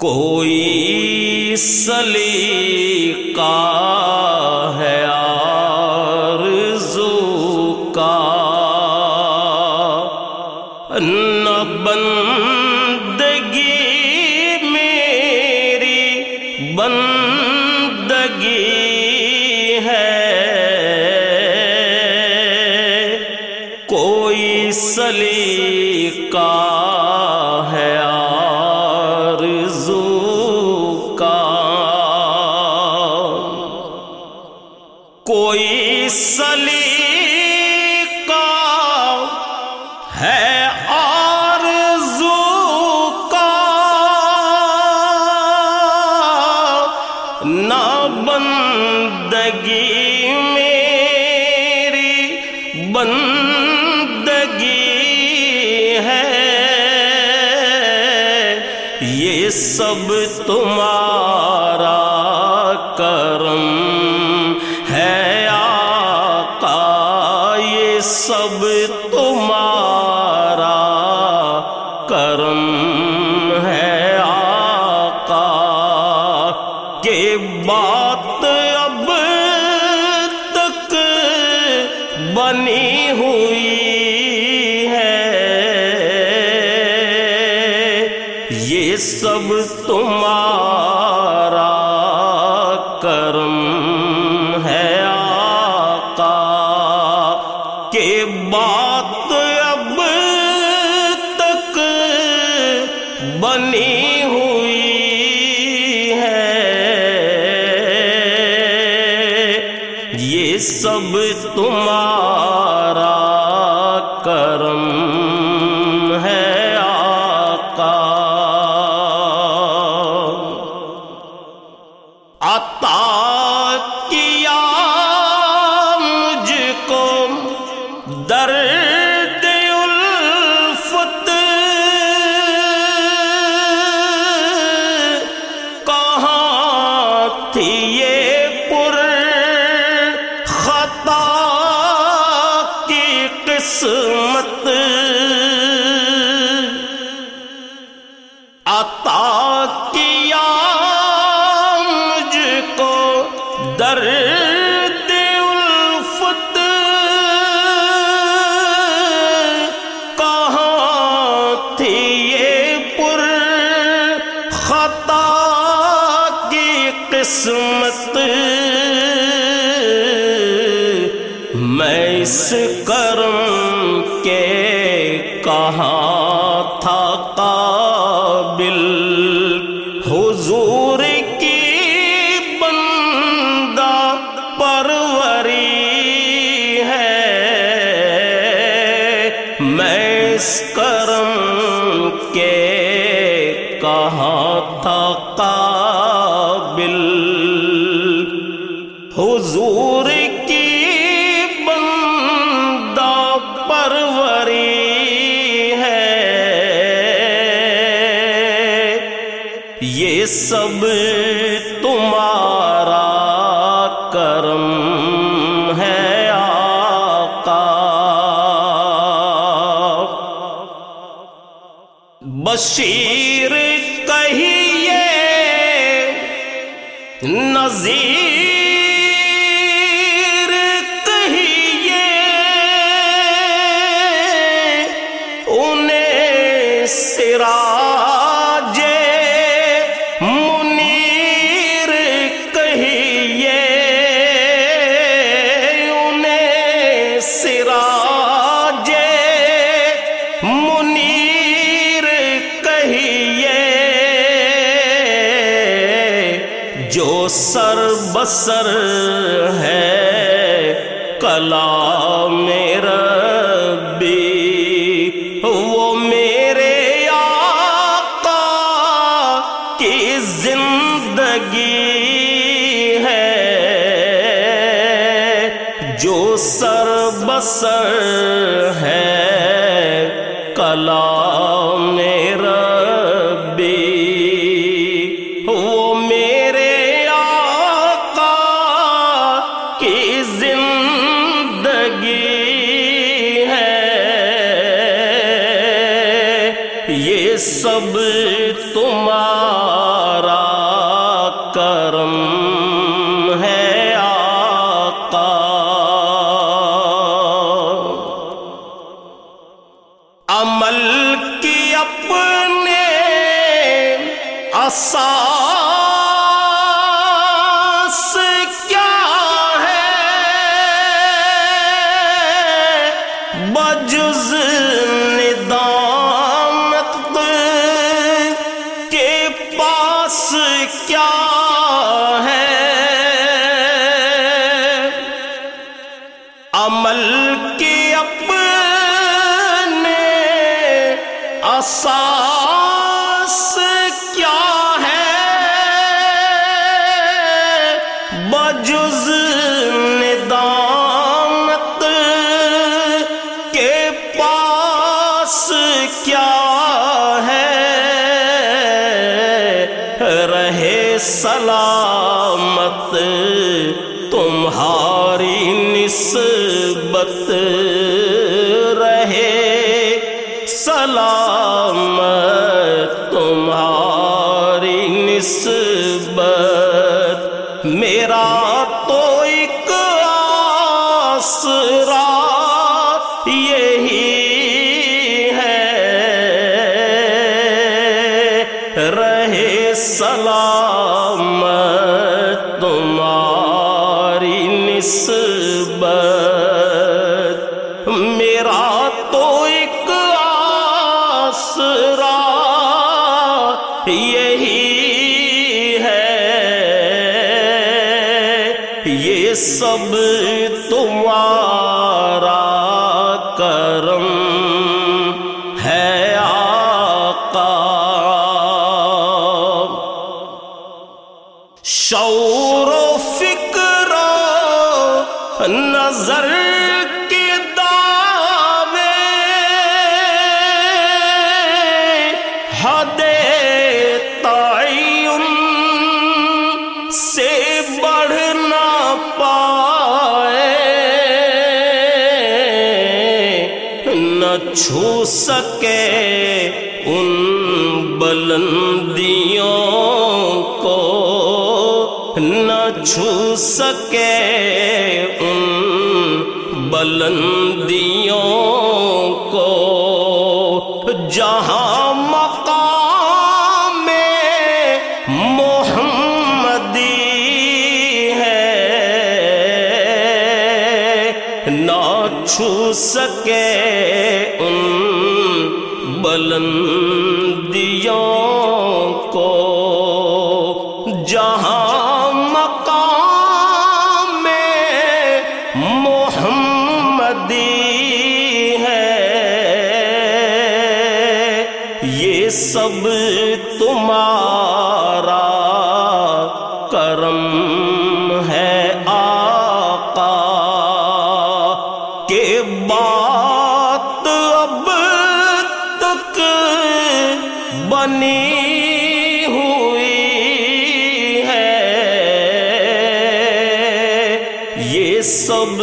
کوئی سلیقہ ہے آرزو کا نہ بندگی میری بندگی ہے۔ کوئی سلیقہ کوئی سلیقہ ہے آرزو کا؟ نہ بندگی میری بندگی ہے یہ سب تمہارا سب تمہارا کرم ہے آقا کہ بات اب تک بنی ہوئی ہے۔ یہ سب بنی ہوئی ہے۔ یہ سب تمہارا قسمت عطا کیا مجھ کو درد الفت کہاں تھی یہ پر خطا کی قسمت میں اس کرم کہاں تھا قابل حضور کی بندہ پروری ہے۔ میں اس کرم کے کہاں تھا قابل حضور کی سب تمہارا کرم ہے آقا۔ بشیر سر بسر ہے کلا میرا بھی وہ میرے آقا کی زندگی ہے، جو سر بسر کرم ہے آقا۔ عمل کی اپنے اص کیا ہے؟ بجز اساس کیا ہے؟ بجز ندامت کے پاس کیا ہے؟ رہے سلامت تمہاری نسبت، رہے سلامت اس یہ سب تمہارا کرم ہے آقا۔ شعور چھو سکے ان بلندیوں کو نہ چھو سکے ان بلندیوں چھو سکے ان بلندیوں کو۔ جہاں مقام محمدی ہے یہ سب تمہارا کے بات اب تک بنی ہوئی ہے۔ یہ سب